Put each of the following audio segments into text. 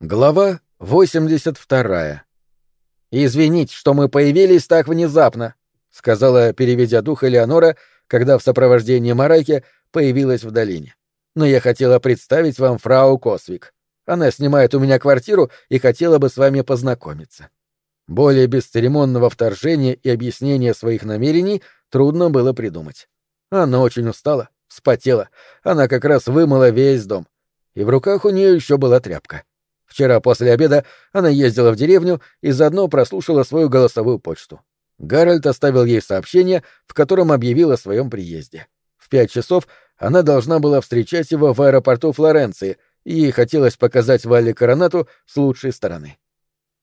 Глава 82. «Извините, что мы появились так внезапно», — сказала, переведя дух Элеонора, когда в сопровождении Марайки появилась в долине. «Но я хотела представить вам фрау Косвик. Она снимает у меня квартиру и хотела бы с вами познакомиться». Более бесцеремонного вторжения и объяснения своих намерений трудно было придумать. Она очень устала, вспотела, она как раз вымыла весь дом. И в руках у нее еще была тряпка. Вчера после обеда она ездила в деревню и заодно прослушала свою голосовую почту. Гарольд оставил ей сообщение, в котором объявил о своем приезде. В пять часов она должна была встречать его в аэропорту Флоренции, и ей хотелось показать Валле Коронату с лучшей стороны.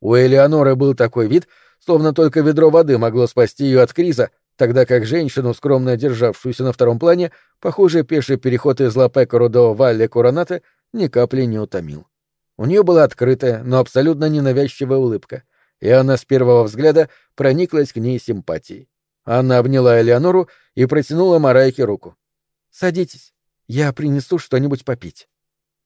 У Элеоноры был такой вид, словно только ведро воды могло спасти ее от криза, тогда как женщину, скромно державшуюся на втором плане, похоже, пеший переход из Лапекору до Валле Коронаты ни капли не утомил. У нее была открытая, но абсолютно ненавязчивая улыбка, и она с первого взгляда прониклась к ней симпатией. Анна обняла Элеонору и протянула Марайке руку. «Садитесь, я принесу что-нибудь попить».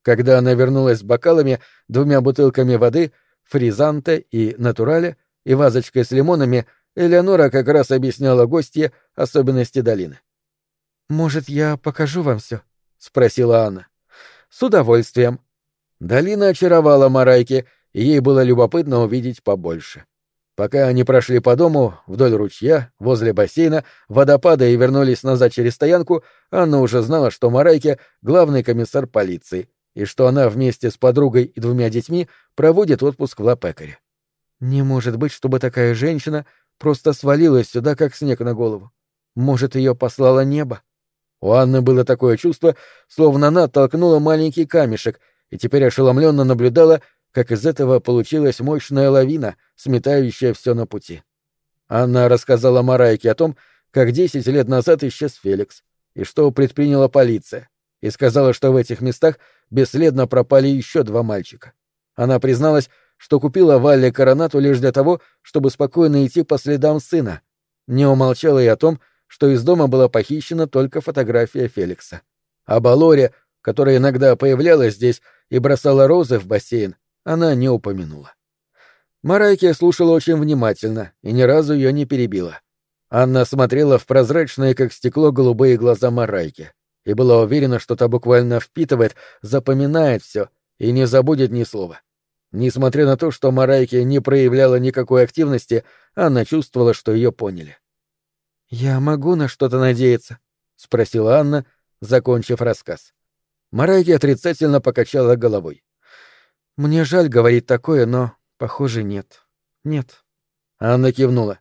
Когда она вернулась с бокалами, двумя бутылками воды, фризанте и натурале, и вазочкой с лимонами, Элеонора как раз объясняла гостье особенности долины. «Может, я покажу вам все?» — спросила Анна. «С удовольствием», Долина очаровала Марайки, и ей было любопытно увидеть побольше. Пока они прошли по дому, вдоль ручья, возле бассейна, водопада и вернулись назад через стоянку, Анна уже знала, что Марайке — главный комиссар полиции, и что она вместе с подругой и двумя детьми проводит отпуск в Лапекаре. Не может быть, чтобы такая женщина просто свалилась сюда, как снег на голову. Может, ее послало небо? У Анны было такое чувство, словно она толкнула маленький камешек — и теперь ошеломленно наблюдала, как из этого получилась мощная лавина, сметающая все на пути. Она рассказала Марайке о том, как десять лет назад исчез Феликс, и что предприняла полиция, и сказала, что в этих местах бесследно пропали еще два мальчика. Она призналась, что купила Валле коронату лишь для того, чтобы спокойно идти по следам сына. Не умолчала и о том, что из дома была похищена только фотография Феликса. А Балоре, которая иногда появлялась здесь, и бросала розы в бассейн, она не упомянула. Марайки слушала очень внимательно и ни разу ее не перебила. Анна смотрела в прозрачные, как стекло, голубые глаза Марайки и была уверена, что та буквально впитывает, запоминает все и не забудет ни слова. Несмотря на то, что Марайки не проявляла никакой активности, Анна чувствовала, что ее поняли. «Я могу на что-то надеяться?» — спросила Анна, закончив рассказ. Марайки отрицательно покачала головой. «Мне жаль говорить такое, но, похоже, нет. Нет». Анна кивнула.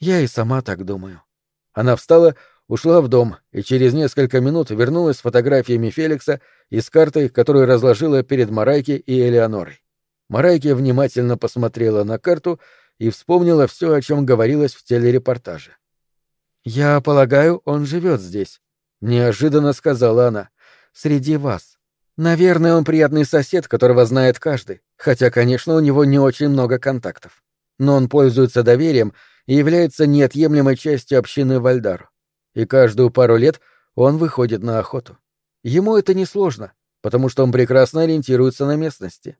«Я и сама так думаю». Она встала, ушла в дом и через несколько минут вернулась с фотографиями Феликса и с картой, которую разложила перед Марайки и Элеонорой. Марайки внимательно посмотрела на карту и вспомнила все, о чем говорилось в телерепортаже. «Я полагаю, он живет здесь», — неожиданно сказала она среди вас. Наверное, он приятный сосед, которого знает каждый, хотя, конечно, у него не очень много контактов. Но он пользуется доверием и является неотъемлемой частью общины Вальдару. И каждую пару лет он выходит на охоту. Ему это несложно, потому что он прекрасно ориентируется на местности.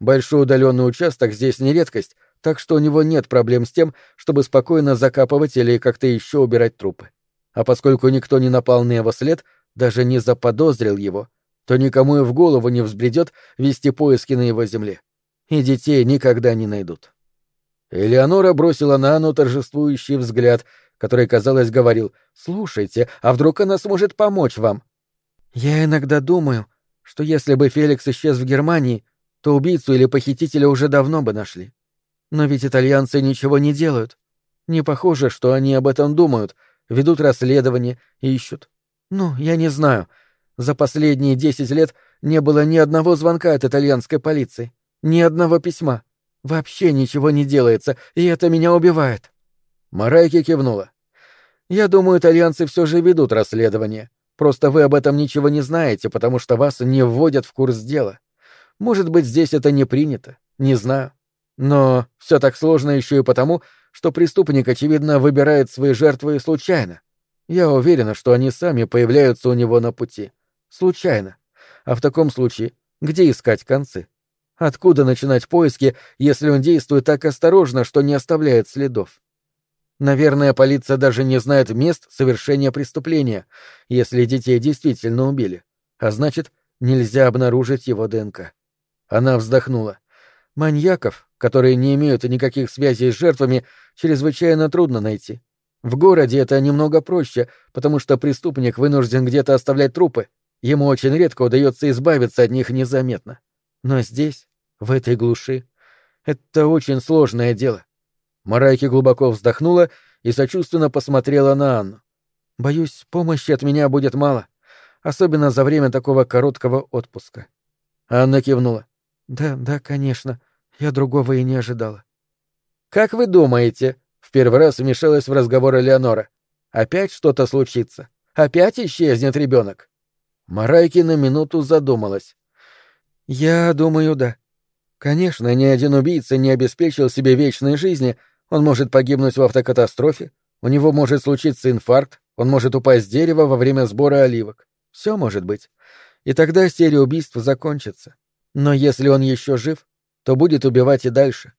Большой удаленный участок здесь не редкость, так что у него нет проблем с тем, чтобы спокойно закапывать или как-то еще убирать трупы. А поскольку никто не напал на его след, даже не заподозрил его, то никому и в голову не взбредет вести поиски на его земле. И детей никогда не найдут. Элеонора бросила на Анну торжествующий взгляд, который, казалось, говорил «Слушайте, а вдруг она сможет помочь вам?» «Я иногда думаю, что если бы Феликс исчез в Германии, то убийцу или похитителя уже давно бы нашли. Но ведь итальянцы ничего не делают. Не похоже, что они об этом думают, ведут расследование и ищут. Ну, я не знаю. За последние десять лет не было ни одного звонка от итальянской полиции, ни одного письма. Вообще ничего не делается, и это меня убивает. Марайки кивнула. Я думаю, итальянцы все же ведут расследование. Просто вы об этом ничего не знаете, потому что вас не вводят в курс дела. Может быть, здесь это не принято, не знаю. Но все так сложно еще и потому, что преступник, очевидно, выбирает свои жертвы случайно. Я уверена, что они сами появляются у него на пути. Случайно. А в таком случае, где искать концы? Откуда начинать поиски, если он действует так осторожно, что не оставляет следов? Наверное, полиция даже не знает мест совершения преступления, если детей действительно убили. А значит, нельзя обнаружить его ДНК. Она вздохнула. Маньяков, которые не имеют никаких связей с жертвами, чрезвычайно трудно найти. В городе это немного проще, потому что преступник вынужден где-то оставлять трупы. Ему очень редко удается избавиться от них незаметно. Но здесь, в этой глуши, это очень сложное дело. Марайки глубоко вздохнула и сочувственно посмотрела на Анну. «Боюсь, помощи от меня будет мало, особенно за время такого короткого отпуска». Анна кивнула. «Да, да, конечно. Я другого и не ожидала». «Как вы думаете?» — в первый раз вмешалась в разговор Элеонора. «Опять что-то случится? Опять исчезнет ребенок?» Марайки на минуту задумалась. «Я думаю, да. Конечно, ни один убийца не обеспечил себе вечной жизни, он может погибнуть в автокатастрофе, у него может случиться инфаркт, он может упасть с дерева во время сбора оливок. Все может быть. И тогда серия убийств закончится. Но если он еще жив, то будет убивать и дальше.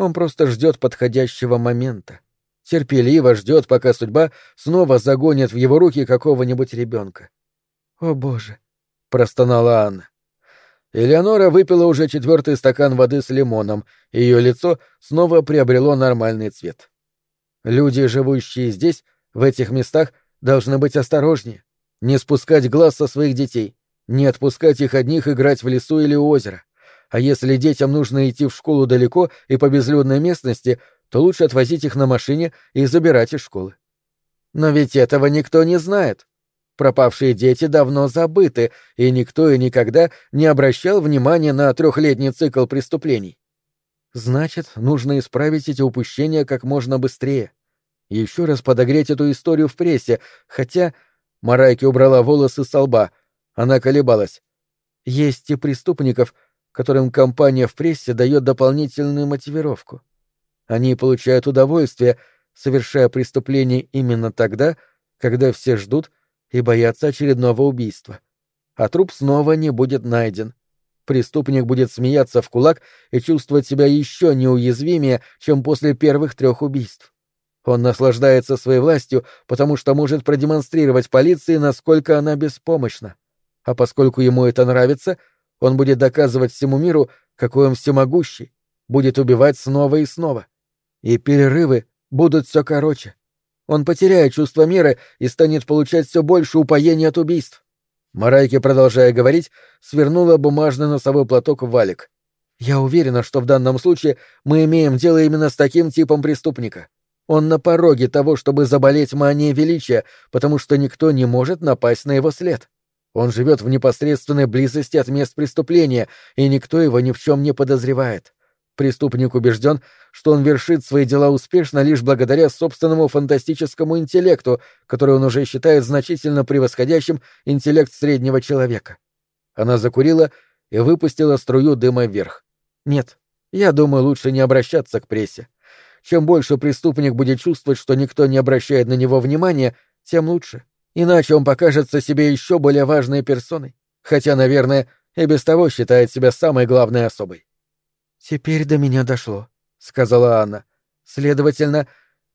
Он просто ждет подходящего момента. Терпеливо ждет, пока судьба снова загонит в его руки какого-нибудь ребенка. «О, Боже!» — простонала Анна. Элеонора выпила уже четвертый стакан воды с лимоном, и ее лицо снова приобрело нормальный цвет. Люди, живущие здесь, в этих местах, должны быть осторожнее, не спускать глаз со своих детей, не отпускать их одних играть в лесу или у озера. А если детям нужно идти в школу далеко и по безлюдной местности, то лучше отвозить их на машине и забирать из школы. Но ведь этого никто не знает. Пропавшие дети давно забыты, и никто и никогда не обращал внимания на трехлетний цикл преступлений. Значит, нужно исправить эти упущения как можно быстрее. Еще раз подогреть эту историю в прессе, хотя... Марайки убрала волосы со лба. Она колебалась. Есть и преступников, которым компания в прессе дает дополнительную мотивировку. Они получают удовольствие, совершая преступление именно тогда, когда все ждут, и боятся очередного убийства. А труп снова не будет найден. Преступник будет смеяться в кулак и чувствовать себя еще неуязвимее, чем после первых трех убийств. Он наслаждается своей властью, потому что может продемонстрировать полиции, насколько она беспомощна. А поскольку ему это нравится, он будет доказывать всему миру, какой он всемогущий, будет убивать снова и снова. И перерывы будут все короче он потеряет чувство меры и станет получать все больше упоения от убийств. Марайки, продолжая говорить, свернула бумажный носовой платок в валик. «Я уверена, что в данном случае мы имеем дело именно с таким типом преступника. Он на пороге того, чтобы заболеть манией величия, потому что никто не может напасть на его след. Он живет в непосредственной близости от мест преступления, и никто его ни в чем не подозревает. Преступник убежден, что он вершит свои дела успешно лишь благодаря собственному фантастическому интеллекту, который он уже считает значительно превосходящим интеллект среднего человека. Она закурила и выпустила струю дыма вверх. Нет, я думаю, лучше не обращаться к прессе. Чем больше преступник будет чувствовать, что никто не обращает на него внимания, тем лучше. Иначе он покажется себе еще более важной персоной, хотя, наверное, и без того считает себя самой главной особой. «Теперь до меня дошло», — сказала Анна. «Следовательно,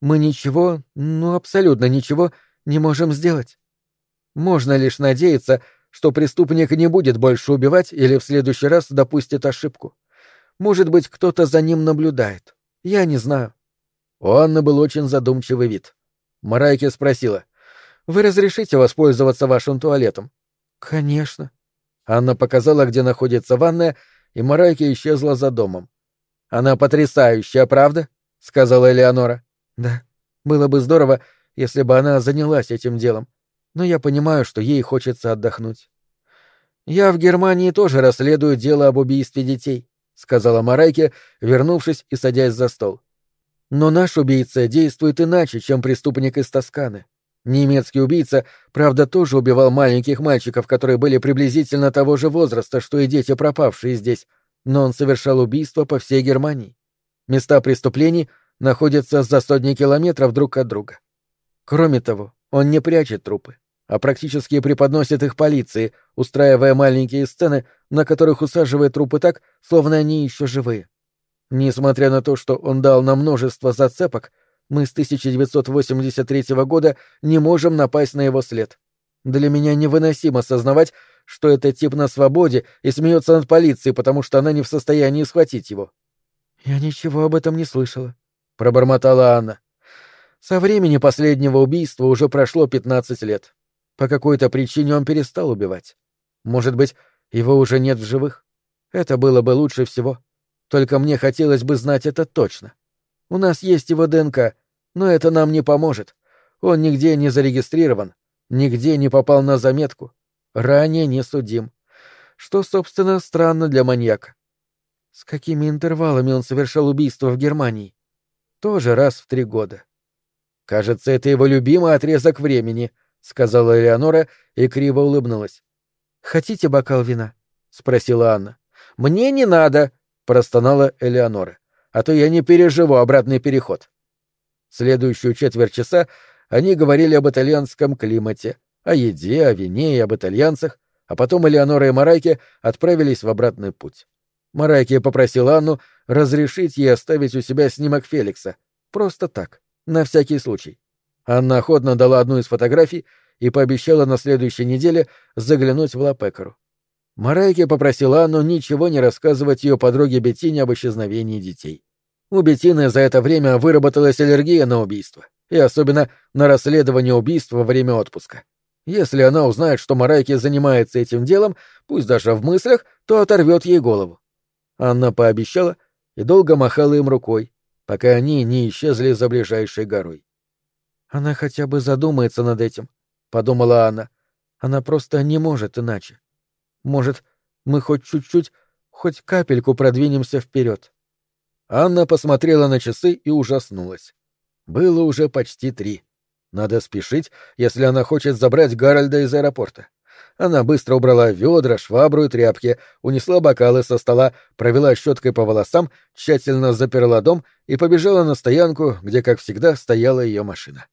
мы ничего, ну абсолютно ничего, не можем сделать. Можно лишь надеяться, что преступник не будет больше убивать или в следующий раз допустит ошибку. Может быть, кто-то за ним наблюдает. Я не знаю». У Анны был очень задумчивый вид. Марайки спросила. «Вы разрешите воспользоваться вашим туалетом?» «Конечно». Анна показала, где находится ванная, и Марайки исчезла за домом. «Она потрясающая, правда?» — сказала Элеонора. «Да. Было бы здорово, если бы она занялась этим делом. Но я понимаю, что ей хочется отдохнуть». «Я в Германии тоже расследую дело об убийстве детей», — сказала Марайке, вернувшись и садясь за стол. «Но наш убийца действует иначе, чем преступник из Тосканы. Немецкий убийца, правда, тоже убивал маленьких мальчиков, которые были приблизительно того же возраста, что и дети, пропавшие здесь, но он совершал убийства по всей Германии. Места преступлений находятся за сотни километров друг от друга. Кроме того, он не прячет трупы. а практически преподносит их полиции, устраивая маленькие сцены, на которых усаживает трупы так, словно они еще живые. Несмотря на то, что он дал нам множество зацепок, мы с 1983 года не можем напасть на его след. Для меня невыносимо сознавать, что этот тип на свободе и смеется над полицией, потому что она не в состоянии схватить его. «Я ничего об этом не слышала», — пробормотала Анна. «Со времени последнего убийства уже прошло пятнадцать лет. По какой-то причине он перестал убивать. Может быть, его уже нет в живых? Это было бы лучше всего. Только мне хотелось бы знать это точно. У нас есть его ДНК, но это нам не поможет. Он нигде не зарегистрирован, нигде не попал на заметку, ранее не судим. Что, собственно, странно для маньяка. С какими интервалами он совершал убийство в Германии? Тоже раз в три года. Кажется, это его любимый отрезок времени, сказала Элеонора и криво улыбнулась. Хотите бокал вина? спросила Анна. Мне не надо, простонала Элеонора. А то я не переживу обратный переход. Следующую четверть часа они говорили об итальянском климате, о еде, о вине и об итальянцах, а потом Элеонора и Марайке отправились в обратный путь. Марайке попросила Анну разрешить ей оставить у себя снимок Феликса. Просто так, на всякий случай. Анна охотно дала одну из фотографий и пообещала на следующей неделе заглянуть в Лапекару. Марайке попросила Анну ничего не рассказывать ее подруге Беттине об исчезновении детей. У Беттины за это время выработалась аллергия на убийство, и особенно на расследование убийства во время отпуска. Если она узнает, что Марайке занимается этим делом, пусть даже в мыслях, то оторвет ей голову. Анна пообещала и долго махала им рукой, пока они не исчезли за ближайшей горой. Она хотя бы задумается над этим, подумала Анна. Она просто не может иначе. Может, мы хоть чуть-чуть, хоть капельку продвинемся вперед. Анна посмотрела на часы и ужаснулась. Было уже почти три. Надо спешить, если она хочет забрать Гарольда из аэропорта. Она быстро убрала ведра, швабру и тряпки, унесла бокалы со стола, провела щеткой по волосам, тщательно заперла дом и побежала на стоянку, где, как всегда, стояла ее машина.